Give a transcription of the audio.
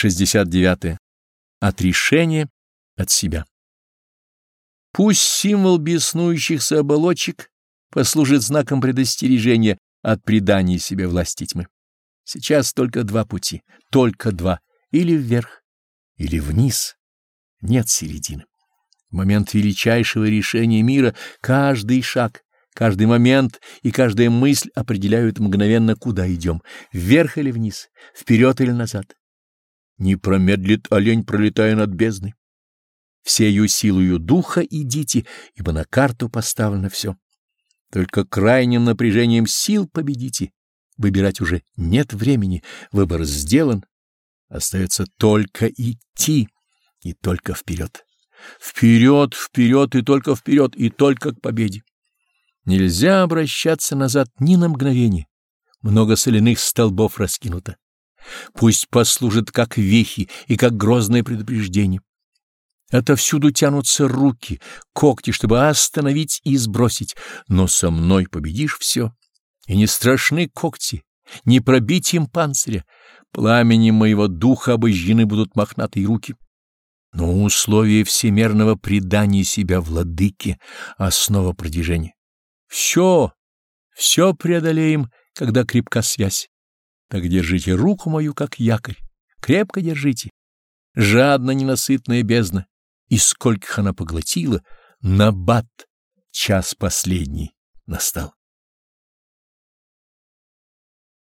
69. -е. Отрешение от себя. Пусть символ беснующихся оболочек послужит знаком предостережения от предания себе власти тьмы. Сейчас только два пути, только два, или вверх, или вниз, нет середины. В момент величайшего решения мира каждый шаг, каждый момент и каждая мысль определяют мгновенно, куда идем, вверх или вниз, вперед или назад. Не промедлит олень, пролетая над бездной. Всею силою духа идите, ибо на карту поставлено все. Только крайним напряжением сил победите. Выбирать уже нет времени, выбор сделан. Остается только идти и только вперед. Вперед, вперед и только вперед, и только к победе. Нельзя обращаться назад ни на мгновение. Много соляных столбов раскинуто. Пусть послужит как вехи и как грозное предупреждение. Отовсюду тянутся руки, когти, чтобы остановить и сбросить, но со мной победишь все. И не страшны когти, не пробить им панциря, пламенем моего духа обожжены будут мохнатые руки. Но условие всемерного предания себя владыке — основа продвижения. Все, все преодолеем, когда крепка связь. Так держите руку мою, как якорь, крепко держите. Жадно ненасытная бездна, и скольких она поглотила, набат, час последний настал.